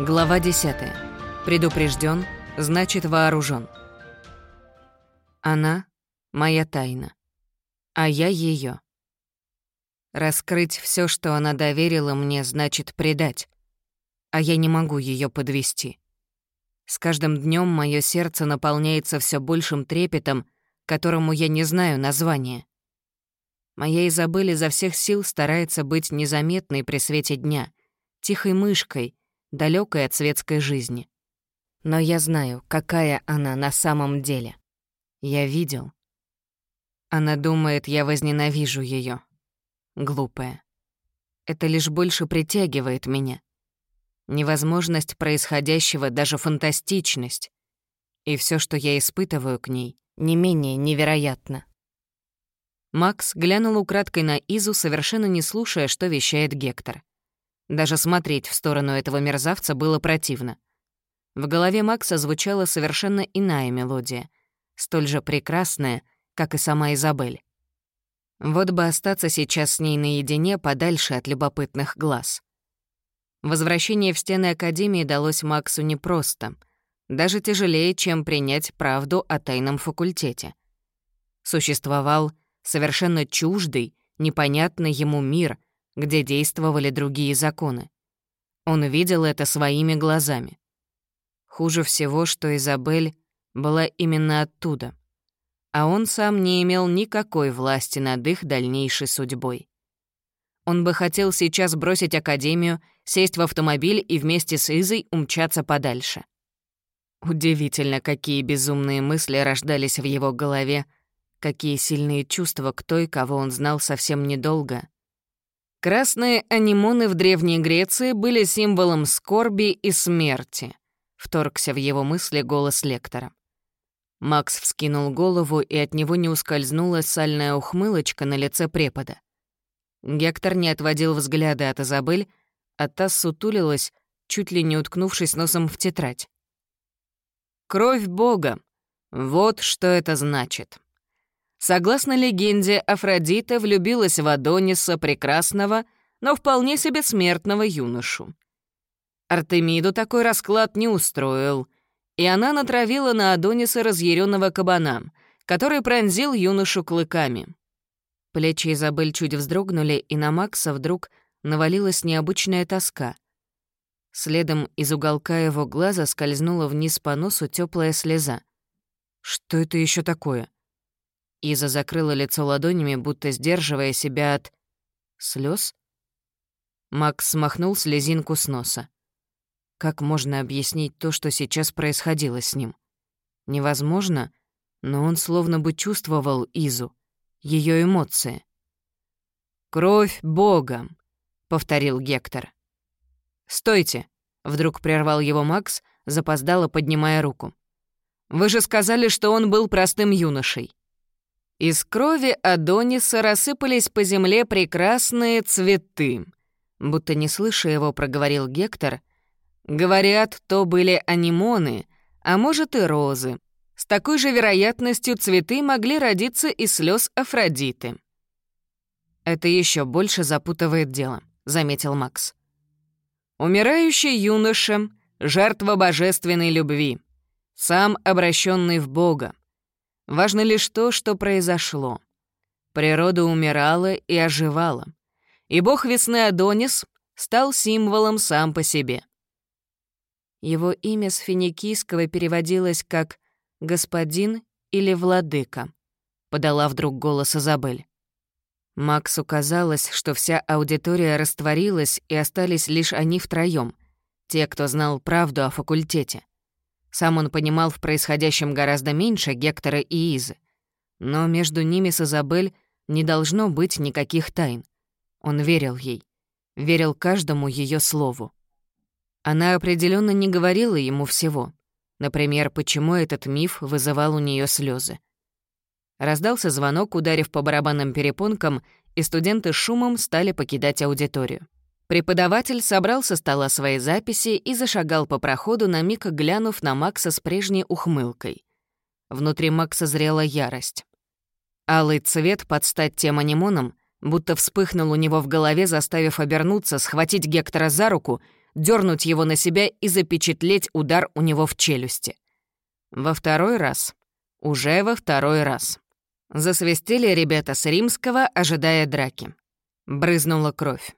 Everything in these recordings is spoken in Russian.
Глава 10. Предупрежден, значит вооружен. Она — моя тайна, а я ее. Раскрыть все, что она доверила мне, значит предать, а я не могу ее подвести. С каждым днем мое сердце наполняется все большим трепетом, которому я не знаю названия. Моя Изабель изо всех сил старается быть незаметной при свете дня, тихой мышкой, далекой от светской жизни. Но я знаю, какая она на самом деле. Я видел. Она думает, я возненавижу ее. Глупая. Это лишь больше притягивает меня. Невозможность происходящего, даже фантастичность. И все, что я испытываю к ней, не менее невероятно. Макс глянул украдкой на Изу, совершенно не слушая, что вещает Гектор. Даже смотреть в сторону этого мерзавца было противно. В голове Макса звучала совершенно иная мелодия, столь же прекрасная, как и сама Изабель. Вот бы остаться сейчас с ней наедине, подальше от любопытных глаз. Возвращение в стены Академии далось Максу непросто, даже тяжелее, чем принять правду о тайном факультете. Существовал совершенно чуждый, непонятный ему мир — где действовали другие законы. Он видел это своими глазами. Хуже всего, что Изабель была именно оттуда, а он сам не имел никакой власти над их дальнейшей судьбой. Он бы хотел сейчас бросить академию, сесть в автомобиль и вместе с Изой умчаться подальше. Удивительно, какие безумные мысли рождались в его голове, какие сильные чувства к той, кого он знал совсем недолго, Красные анимоны в Древней Греции были символом скорби и смерти, вторгся в его мысли голос лектора. Макс вскинул голову, и от него не ускользнула сальная ухмылочка на лице препода. Гектор не отводил взгляда от Изабель, а та сутулилась, чуть ли не уткнувшись носом в тетрадь. «Кровь Бога! Вот что это значит!» Согласно легенде, Афродита влюбилась в Адониса прекрасного, но вполне себе смертного юношу. Артемиду такой расклад не устроил, и она натравила на Адониса разъяренного кабана, который пронзил юношу клыками. Плечи Изабель чуть вздрогнули, и на Макса вдруг навалилась необычная тоска. Следом из уголка его глаза скользнула вниз по носу теплая слеза. «Что это еще такое?» Иза закрыла лицо ладонями, будто сдерживая себя от... слез. Макс смахнул слезинку с носа. Как можно объяснить то, что сейчас происходило с ним? Невозможно, но он словно бы чувствовал Изу, ее эмоции. «Кровь Бога», — повторил Гектор. «Стойте», — вдруг прервал его Макс, запоздало поднимая руку. «Вы же сказали, что он был простым юношей. Из крови Адониса рассыпались по земле прекрасные цветы. Будто не слыша его, проговорил Гектор. Говорят, то были анимоны, а может и розы. С такой же вероятностью цветы могли родиться из слез Афродиты. «Это еще больше запутывает дело», — заметил Макс. «Умирающий юноша — жертва божественной любви, сам обращенный в Бога. Важно лишь то, что произошло. Природа умирала и оживала, и бог весны Адонис стал символом сам по себе. Его имя с финикийского переводилось как «господин» или «владыка», — подала вдруг голос Изабель. Максу казалось, что вся аудитория растворилась, и остались лишь они втроём, те, кто знал правду о факультете. Сам он понимал в происходящем гораздо меньше Гектора и Изы. Но между ними с Изабель не должно быть никаких тайн. Он верил ей, верил каждому ее слову. Она определенно не говорила ему всего. Например, почему этот миф вызывал у нее слезы. Раздался звонок, ударив по барабанным перепонкам, и студенты шумом стали покидать аудиторию. Преподаватель собрал со стола свои записи и зашагал по проходу, на миг глянув на Макса с прежней ухмылкой. Внутри Макса зрела ярость. Алый цвет под стать тем анимоном будто вспыхнул у него в голове, заставив обернуться, схватить Гектора за руку, дернуть его на себя и запечатлеть удар у него в челюсти. Во второй раз. Уже во второй раз. Засвистели ребята с римского, ожидая драки. Брызнула кровь.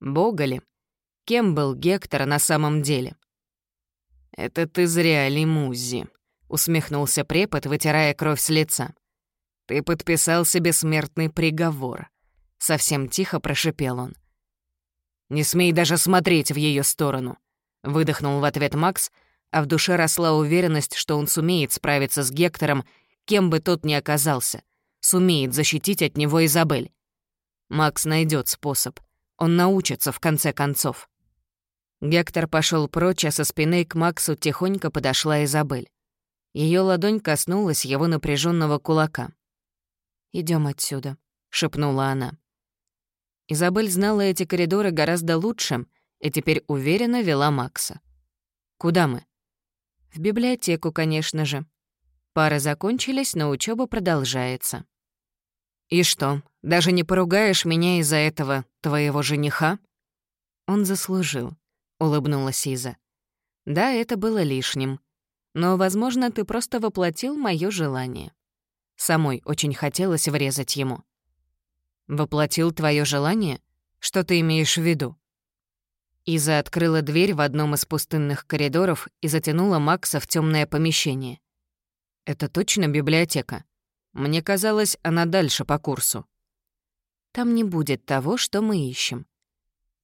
Бога ли? Кем был Гектор на самом деле? «Это ты зря, Лимуззи», — усмехнулся препод, вытирая кровь с лица. «Ты подписал себе смертный приговор», — совсем тихо прошипел он. «Не смей даже смотреть в ее сторону», — выдохнул в ответ Макс, а в душе росла уверенность, что он сумеет справиться с Гектором, кем бы тот ни оказался, сумеет защитить от него Изабель. Макс найдет способ. Он научится в конце концов. Гектор пошел прочь, а со спины к Максу тихонько подошла Изабель. Ее ладонь коснулась его напряженного кулака. Идем отсюда», — шепнула она. Изабель знала эти коридоры гораздо лучше и теперь уверенно вела Макса. «Куда мы?» «В библиотеку, конечно же. Пары закончились, но учеба продолжается». «И что, даже не поругаешь меня из-за этого твоего жениха?» «Он заслужил», — улыбнулась Иза. «Да, это было лишним. Но, возможно, ты просто воплотил моё желание». Самой очень хотелось врезать ему. «Воплотил твое желание? Что ты имеешь в виду?» Иза открыла дверь в одном из пустынных коридоров и затянула Макса в темное помещение. «Это точно библиотека? Мне казалось, она дальше по курсу». «Там не будет того, что мы ищем.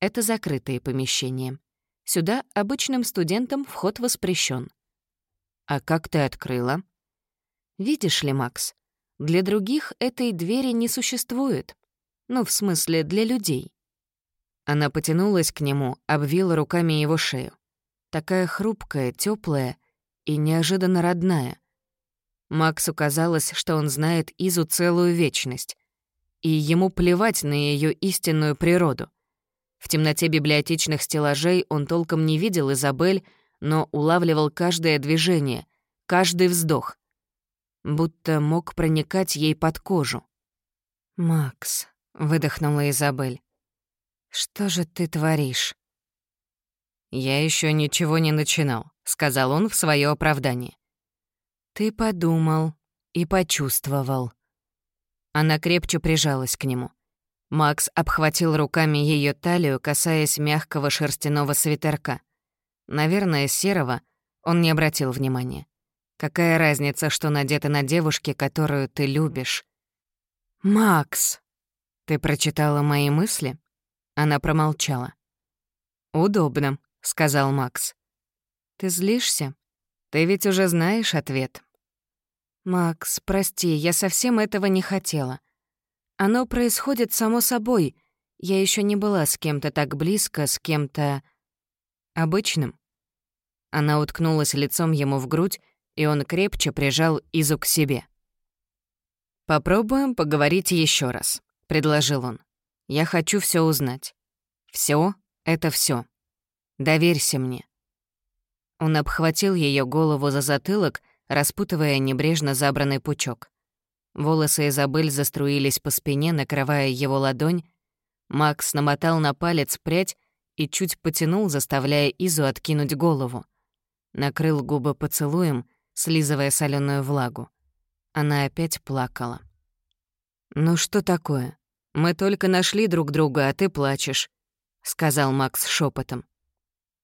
Это закрытые помещения. Сюда обычным студентам вход воспрещен. «А как ты открыла?» «Видишь ли, Макс, для других этой двери не существует. Ну, в смысле, для людей». Она потянулась к нему, обвила руками его шею. Такая хрупкая, теплая и неожиданно родная. Максу казалось, что он знает Изу целую вечность, и ему плевать на ее истинную природу — в темноте библиотечных стеллажей он толком не видел Изабель, но улавливал каждое движение, каждый вздох. Будто мог проникать ей под кожу. «Макс», — выдохнула Изабель, — «что же ты творишь?» «Я еще ничего не начинал», — сказал он в свое оправдание. «Ты подумал и почувствовал». Она крепче прижалась к нему. Макс обхватил руками ее талию, касаясь мягкого шерстяного свитерка. Наверное, серого он не обратил внимания. Какая разница, что надето на девушке, которую ты любишь? «Макс!» «Ты прочитала мои мысли?» Она промолчала. «Удобно», — сказал Макс. «Ты злишься? Ты ведь уже знаешь ответ». «Макс, прости, я совсем этого не хотела. Оно происходит само собой. Я еще не была с кем-то так близко, с кем-то... обычным. Она уткнулась лицом ему в грудь, и он крепче прижал Изу к себе. «Попробуем поговорить еще раз», — предложил он. «Я хочу все узнать. Все — это все. Доверься мне». Он обхватил ее голову за затылок, распутывая небрежно забранный пучок. Волосы Изабель заструились по спине, накрывая его ладонь. Макс намотал на палец прядь и чуть потянул, заставляя Изу откинуть голову. Накрыл губы поцелуем, слизывая соленую влагу. Она опять плакала. «Ну что такое? Мы только нашли друг друга, а ты плачешь», — сказал Макс шепотом.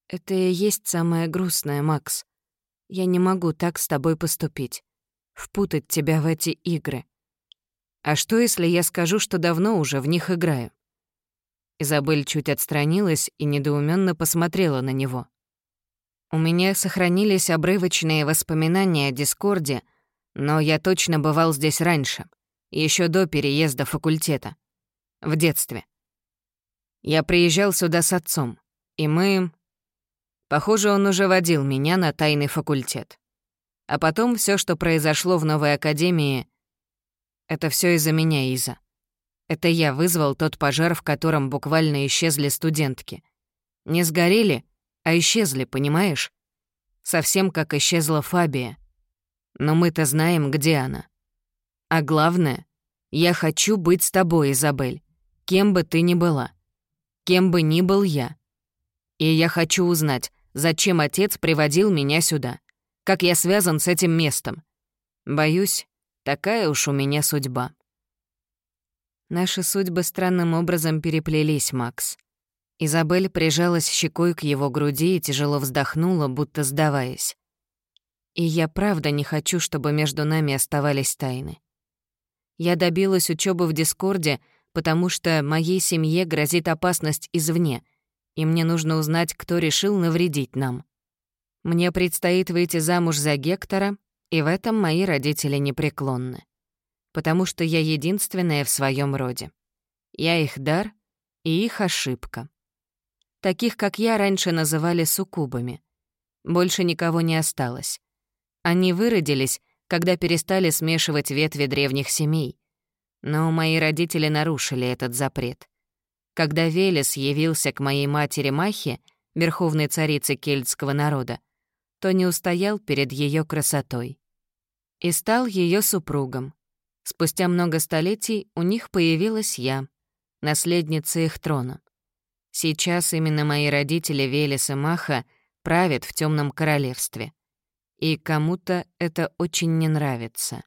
«Это и есть самое грустное, Макс. Я не могу так с тобой поступить впутать тебя в эти игры. А что, если я скажу, что давно уже в них играю?» Изабель чуть отстранилась и недоуменно посмотрела на него. «У меня сохранились обрывочные воспоминания о Дискорде, но я точно бывал здесь раньше, еще до переезда факультета. В детстве. Я приезжал сюда с отцом, и мы... Похоже, он уже водил меня на тайный факультет. А потом все, что произошло в новой академии, это все из-за меня, Иза. Это я вызвал тот пожар, в котором буквально исчезли студентки. Не сгорели, а исчезли, понимаешь? Совсем как исчезла Фабия. Но мы-то знаем, где она. А главное, я хочу быть с тобой, Изабель, кем бы ты ни была, кем бы ни был я. И я хочу узнать, зачем отец приводил меня сюда, как я связан с этим местом. Боюсь, такая уж у меня судьба. Наши судьбы странным образом переплелись, Макс. Изабель прижалась щекой к его груди и тяжело вздохнула, будто сдаваясь. И я правда не хочу, чтобы между нами оставались тайны. Я добилась учебы в Дискорде, потому что моей семье грозит опасность извне, и мне нужно узнать, кто решил навредить нам. Мне предстоит выйти замуж за Гектора, и в этом мои родители непреклонны потому что я единственная в своем роде. Я их дар и их ошибка. Таких, как я, раньше называли суккубами. Больше никого не осталось. Они выродились, когда перестали смешивать ветви древних семей. Но мои родители нарушили этот запрет. Когда Велес явился к моей матери Махе, верховной царице кельтского народа, то не устоял перед ее красотой. И стал ее супругом. Спустя много столетий у них появилась я, наследница их трона. Сейчас именно мои родители Велес и Маха правят в темном королевстве. И кому-то это очень не нравится.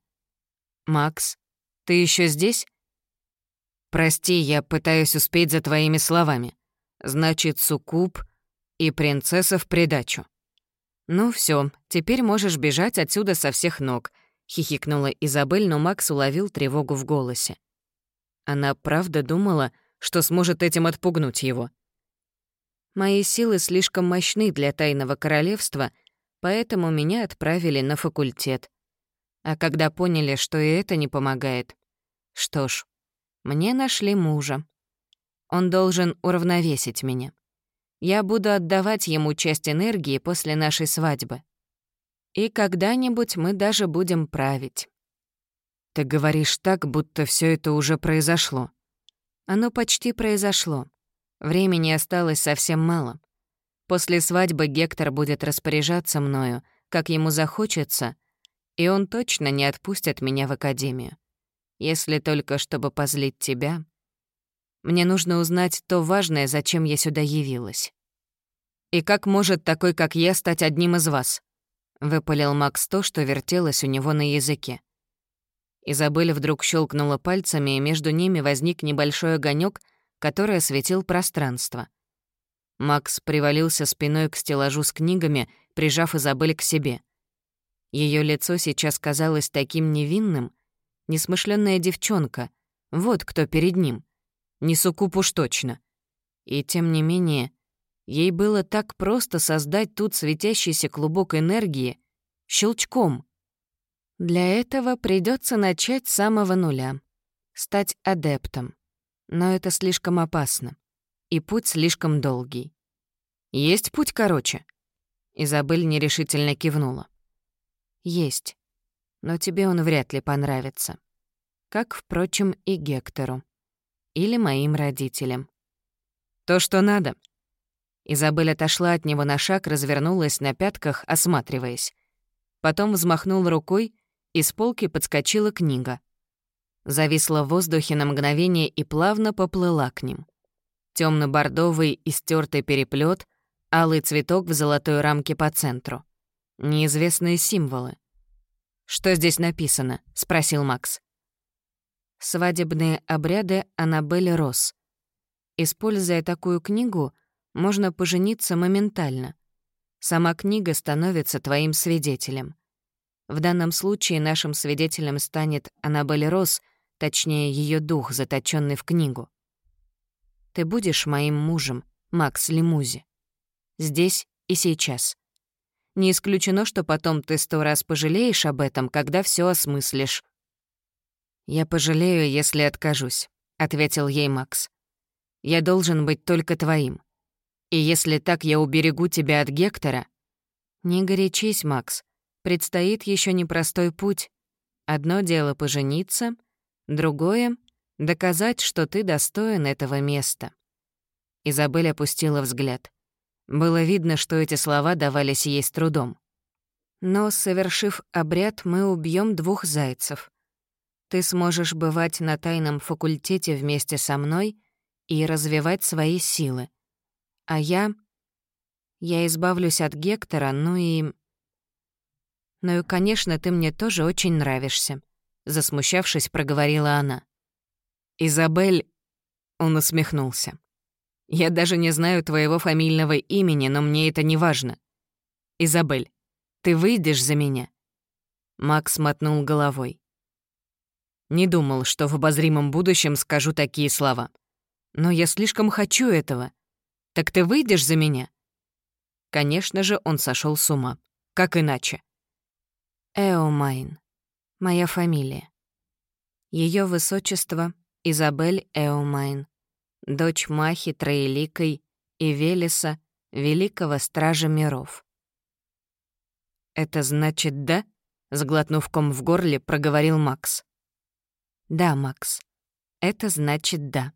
«Макс, ты еще здесь?» «Прости, я пытаюсь успеть за твоими словами. Значит, суккуб и принцесса в придачу». «Ну все, теперь можешь бежать отсюда со всех ног», — хихикнула Изабель, но Макс уловил тревогу в голосе. Она правда думала, что сможет этим отпугнуть его. «Мои силы слишком мощны для тайного королевства, поэтому меня отправили на факультет. А когда поняли, что и это не помогает, что ж, мне нашли мужа. Он должен уравновесить меня. Я буду отдавать ему часть энергии после нашей свадьбы. И когда-нибудь мы даже будем править. Ты говоришь так, будто все это уже произошло. Оно почти произошло. Времени осталось совсем мало. После свадьбы Гектор будет распоряжаться мною, как ему захочется, и он точно не отпустит меня в академию. Если только чтобы позлить тебя. Мне нужно узнать то важное, зачем я сюда явилась. И как может такой, как я, стать одним из вас? Выпалил Макс то, что вертелось у него на языке. Изабель вдруг щелкнула пальцами, и между ними возник небольшой огонек, который осветил пространство. Макс привалился спиной к стеллажу с книгами, прижав Изабель к себе. Ее лицо сейчас казалось таким невинным. Несмышленная девчонка. Вот кто перед ним. Не суккуб уж точно. И тем не менее, Ей было так просто создать тут светящийся клубок энергии щелчком. Для этого придется начать с самого нуля, стать адептом. Но это слишком опасно, и путь слишком долгий. Есть путь короче? Изабель нерешительно кивнула. Есть, но тебе он вряд ли понравится. Как, впрочем, и Гектору. Или моим родителям. То, что надо — Изабель отошла от него на шаг, развернулась на пятках, осматриваясь. Потом взмахнул рукой, и с полки подскочила книга. Зависла в воздухе на мгновение и плавно поплыла к ним. темно бордовый истертый переплет, алый цветок в золотой рамке по центру. Неизвестные символы. «Что здесь написано?» — спросил Макс. «Свадебные обряды Аннабель Росс». Используя такую книгу, можно пожениться моментально. Сама книга становится твоим свидетелем. В данном случае нашим свидетелем станет Аннабель Росс, точнее, ее дух, заточенный в книгу. Ты будешь моим мужем, Макс Лимузи. Здесь и сейчас. Не исключено, что потом ты сто раз пожалеешь об этом, когда все осмыслишь. «Я пожалею, если откажусь», — ответил ей Макс. «Я должен быть только твоим. И если так я уберегу тебя от Гектора... Не горячись, Макс. Предстоит еще непростой путь. Одно дело пожениться, другое — доказать, что ты достоин этого места. Изабель опустила взгляд. Было видно, что эти слова давались ей с трудом. Но, совершив обряд, мы убьем двух зайцев. Ты сможешь бывать на тайном факультете вместе со мной и развивать свои силы. А я... Я избавлюсь от Гектора, ну и... Ну и, конечно, ты мне тоже очень нравишься», — засмущавшись, проговорила она. «Изабель...» — он усмехнулся. «Я даже не знаю твоего фамильного имени, но мне это не важно. Изабель, ты выйдешь за меня?» Макс мотнул головой. Не думал, что в обозримом будущем скажу такие слова. Но я слишком хочу этого. Так ты выйдешь за меня? Конечно же, он сошел с ума. Как иначе? Эомайн. Моя фамилия. Ее высочество Изабель Эомайн, дочь Махи Троеликой и Велеса, великого стража миров. «Это значит да?» — сглотнув ком в горле, проговорил Макс. «Да, Макс, это значит да».